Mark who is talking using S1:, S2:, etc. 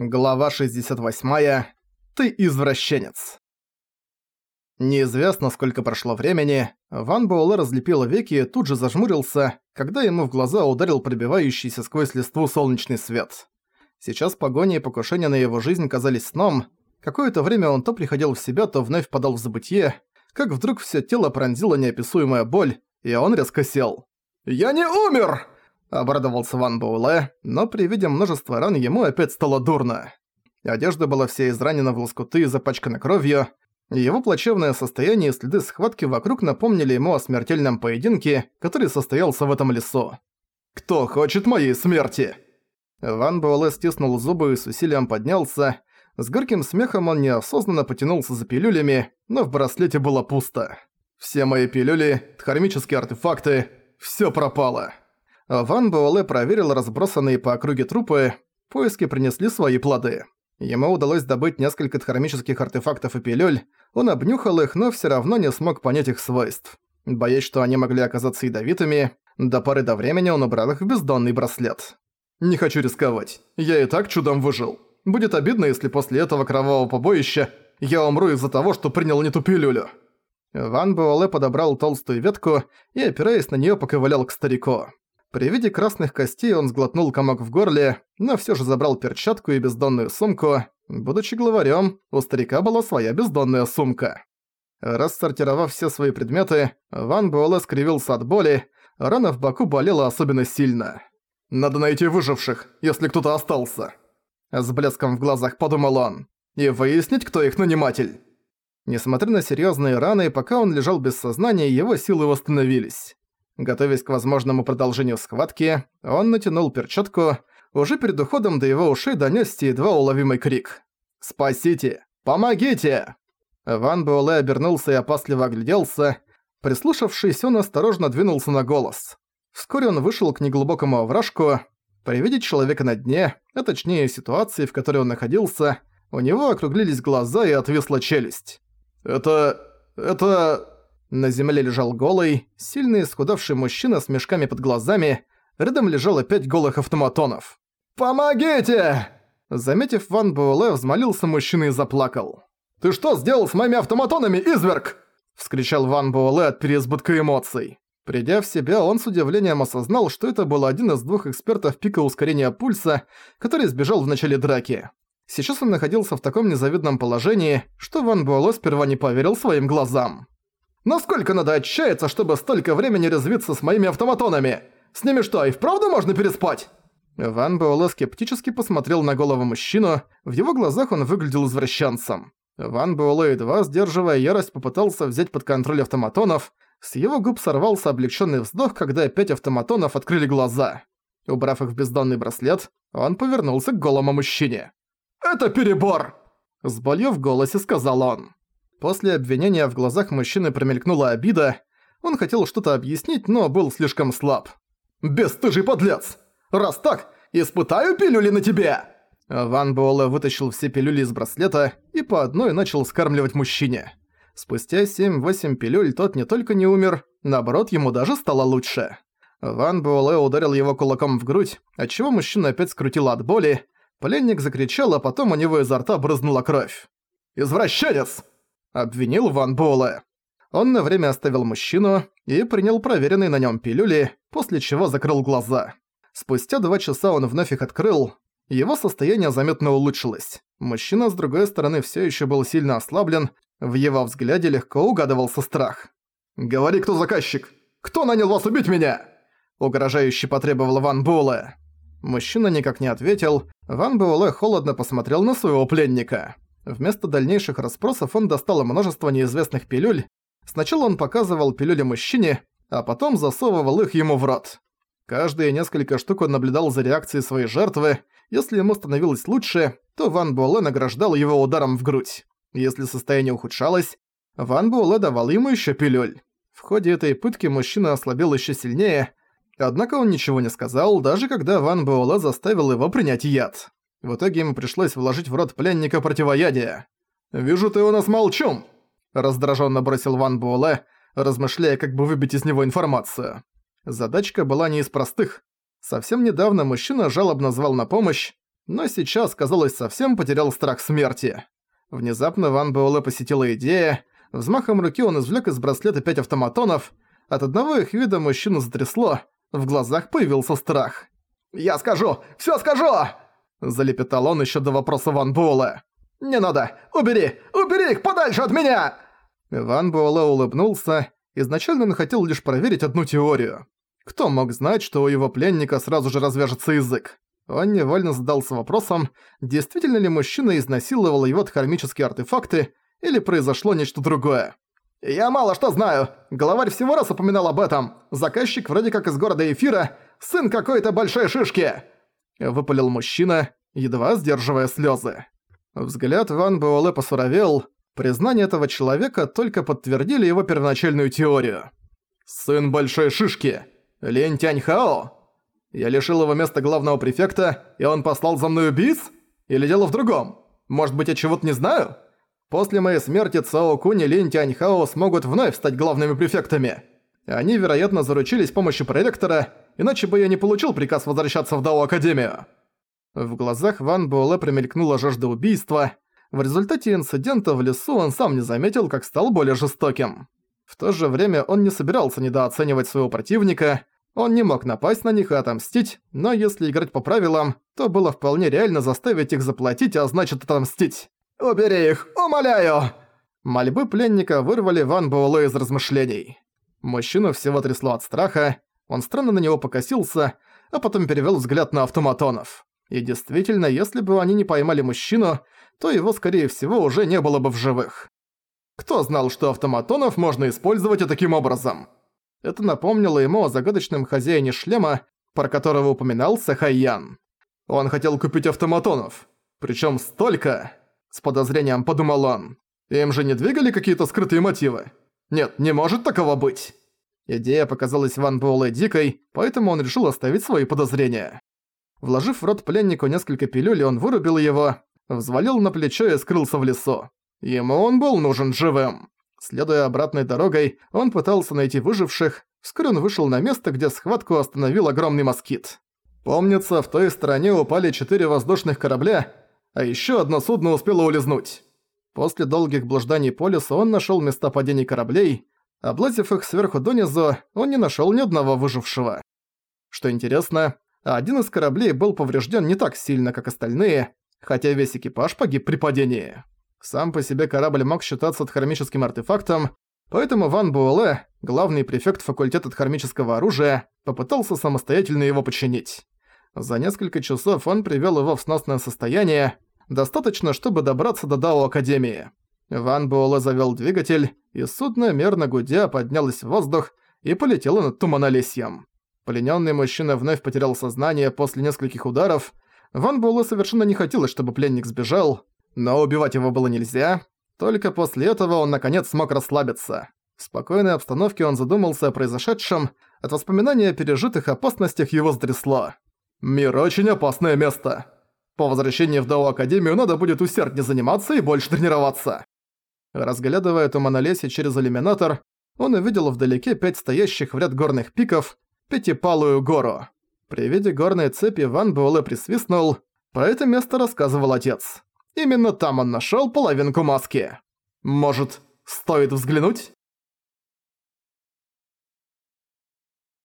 S1: Глава 68. Ты извращенец. Неизвестно, сколько прошло времени, Ван Буэлэ разлепил веки и тут же зажмурился, когда ему в глаза ударил пробивающийся сквозь листву солнечный свет. Сейчас погони и покушения на его жизнь казались сном. Какое-то время он то приходил в себя, то вновь подал в забытье, как вдруг все тело пронзила неописуемая боль, и он резко сел. «Я не умер!» Обрадовался Ван Боуле, но при виде множества ран ему опять стало дурно. Одежда была вся изранена в лоскуты и запачкана кровью, его плачевное состояние и следы схватки вокруг напомнили ему о смертельном поединке, который состоялся в этом лесу. «Кто хочет моей смерти?» Ван Буэлэ стиснул зубы и с усилием поднялся. С горьким смехом он неосознанно потянулся за пилюлями, но в браслете было пусто. «Все мои пилюли, хромические артефакты, все пропало!» Ван Буэлэ проверил разбросанные по округе трупы, поиски принесли свои плоды. Ему удалось добыть несколько хромических артефактов и пилюль, он обнюхал их, но все равно не смог понять их свойств. Боясь, что они могли оказаться ядовитыми, до поры до времени он убрал их в бездонный браслет. «Не хочу рисковать. Я и так чудом выжил. Будет обидно, если после этого кровавого побоища я умру из-за того, что принял не ту пилюлю». Ван Буэлэ подобрал толстую ветку и, опираясь на нее, поковылял к старику. При виде красных костей он сглотнул комок в горле, но все же забрал перчатку и бездонную сумку. Будучи главарем, у старика была своя бездонная сумка. Рассортировав все свои предметы, Ван Буэлэ скривился от боли, рана в боку болела особенно сильно. «Надо найти выживших, если кто-то остался!» С блеском в глазах подумал он. «И выяснить, кто их наниматель!» Несмотря на серьезные раны, пока он лежал без сознания, его силы восстановились. Готовясь к возможному продолжению схватки, он натянул перчатку. Уже перед уходом до его ушей донёсся едва уловимый крик. «Спасите! Помогите!» Ван Буэлэ обернулся и опасливо огляделся. Прислушавшись, он осторожно двинулся на голос. Вскоре он вышел к неглубокому овражку. При виде человека на дне, а точнее ситуации, в которой он находился, у него округлились глаза и отвисла челюсть. «Это... это...» На земле лежал голый, сильный исхудавший мужчина с мешками под глазами, рядом лежало пять голых автоматонов. «Помогите!» Заметив Ван Буэлэ, взмолился мужчина и заплакал. «Ты что сделал с моими автоматонами, изверг?» Вскричал Ван Буэлэ от переизбытка эмоций. Придя в себя, он с удивлением осознал, что это был один из двух экспертов пика ускорения пульса, который сбежал в начале драки. Сейчас он находился в таком незавидном положении, что Ван Буэлэ сперва не поверил своим глазам. Насколько надо отчаяться, чтобы столько времени резвиться с моими автоматонами? С ними что, и вправду можно переспать?» Ван Буэлэ скептически посмотрел на голову мужчину, в его глазах он выглядел извращенцем. Ван Буэлэ едва сдерживая ярость, попытался взять под контроль автоматонов, с его губ сорвался облегченный вздох, когда пять автоматонов открыли глаза. Убрав их в бездонный браслет, он повернулся к голому мужчине. «Это перебор!» С болью в голосе сказал он. После обвинения в глазах мужчины промелькнула обида. Он хотел что-то объяснить, но был слишком слаб. «Бестыжий подлец! Раз так, испытаю пилюли на тебе!» Ван Буэлэ вытащил все пилюли из браслета и по одной начал скармливать мужчине. Спустя 7-8 пилюль тот не только не умер, наоборот, ему даже стало лучше. Ван Буэлэ ударил его кулаком в грудь, отчего мужчина опять скрутил от боли. Пленник закричал, а потом у него изо рта брызнула кровь. «Извращенец!» обвинил Ван Боле. Он на время оставил мужчину и принял проверенные на нем пилюли, после чего закрыл глаза. Спустя два часа он вновь их открыл. Его состояние заметно улучшилось. Мужчина, с другой стороны, все еще был сильно ослаблен, в его взгляде легко угадывался страх. «Говори, кто заказчик! Кто нанял вас убить меня?» Угрожающе потребовал Ван Буэлэ. Мужчина никак не ответил. Ван Буэлэ холодно посмотрел на своего пленника. Вместо дальнейших расспросов он достал множество неизвестных пилюль. Сначала он показывал пилюли мужчине, а потом засовывал их ему в рот. Каждые несколько штук он наблюдал за реакцией своей жертвы. Если ему становилось лучше, то Ван Буэлэ награждал его ударом в грудь. Если состояние ухудшалось, Ван Буэлэ давал ему еще пилюль. В ходе этой пытки мужчина ослабел еще сильнее, однако он ничего не сказал, даже когда Ван Буэлэ заставил его принять яд. В итоге ему пришлось вложить в рот пленника противоядие. «Вижу, ты у нас молчум!» Раздраженно бросил Ван Буэлэ, размышляя, как бы выбить из него информацию. Задачка была не из простых. Совсем недавно мужчина жалобно звал на помощь, но сейчас, казалось, совсем потерял страх смерти. Внезапно Ван Буэлэ посетила идея. Взмахом руки он извлек из браслета пять автоматонов. От одного их вида мужчину затрясло. В глазах появился страх. «Я скажу! Всё скажу!» Залепетал он еще до вопроса Ван Буэлэ. «Не надо! Убери! Убери их подальше от меня!» Ван Буэлэ улыбнулся. Изначально он хотел лишь проверить одну теорию. Кто мог знать, что у его пленника сразу же развяжется язык? Он невольно задался вопросом, действительно ли мужчина изнасиловал его дхармические артефакты, или произошло нечто другое. «Я мало что знаю. Главарь всего раз упоминал об этом. Заказчик вроде как из города Эфира, сын какой-то большой шишки. — выпалил мужчина, едва сдерживая слезы. Взгляд Ван Буэлэ посуровел, признание этого человека только подтвердили его первоначальную теорию. «Сын Большой Шишки! Лень Тяньхао! Я лишил его места главного префекта, и он послал за мной убийц? Или дело в другом? Может быть, я чего-то не знаю? После моей смерти Цао Кунь и Лин Тяньхао смогут вновь стать главными префектами. Они, вероятно, заручились помощью проректора иначе бы я не получил приказ возвращаться в Дао Академию». В глазах Ван Буэлэ промелькнула жажда убийства. В результате инцидента в лесу он сам не заметил, как стал более жестоким. В то же время он не собирался недооценивать своего противника, он не мог напасть на них и отомстить, но если играть по правилам, то было вполне реально заставить их заплатить, а значит отомстить. «Убери их, умоляю!» Мольбы пленника вырвали Ван Буэлэ из размышлений. Мужчину всего трясло от страха, он странно на него покосился, а потом перевёл взгляд на автоматонов. И действительно, если бы они не поймали мужчину, то его, скорее всего, уже не было бы в живых. Кто знал, что автоматонов можно использовать и таким образом? Это напомнило ему о загадочном хозяине шлема, про которого упоминался Хайян. Он хотел купить автоматонов. Причём столько, с подозрением подумал он. Им же не двигали какие-то скрытые мотивы? Нет, не может такого быть. Идея показалась Ван Буэлэ дикой, поэтому он решил оставить свои подозрения. Вложив в рот пленнику несколько пилюль, он вырубил его, взвалил на плечо и скрылся в лесу. Ему он был нужен живым. Следуя обратной дорогой, он пытался найти выживших, вскоре он вышел на место, где схватку остановил огромный москит. Помнится, в той стороне упали четыре воздушных корабля, а еще одно судно успело улизнуть. После долгих блужданий по лесу он нашел места падений кораблей, Облазив их сверху донизу, он не нашёл ни одного выжившего. Что интересно, один из кораблей был поврежден не так сильно, как остальные, хотя весь экипаж погиб при падении. Сам по себе корабль мог считаться дхармическим артефактом, поэтому Ван Буэлэ, главный префект факультета дхармического оружия, попытался самостоятельно его починить. За несколько часов он привел его в сносное состояние, достаточно, чтобы добраться до Дао Академии. Ван Буэлэ завёл двигатель, и судно, мерно гудя, поднялось в воздух и полетело над туманолесьем. Пленённый мужчина вновь потерял сознание после нескольких ударов. Ван Буэлэ совершенно не хотелось, чтобы пленник сбежал, но убивать его было нельзя. Только после этого он наконец смог расслабиться. В спокойной обстановке он задумался о произошедшем, от воспоминания о пережитых опасностях его сдрясло. «Мир – очень опасное место. По возвращении в Дао Академию надо будет усерднее заниматься и больше тренироваться». Разглядывая туманолесье через иллюминатор, он увидел вдалеке пять стоящих в ряд горных пиков, пятипалую гору. При виде горной цепи Ван Буэлэ присвистнул, про это место рассказывал отец. Именно там он нашёл половинку маски. Может, стоит взглянуть?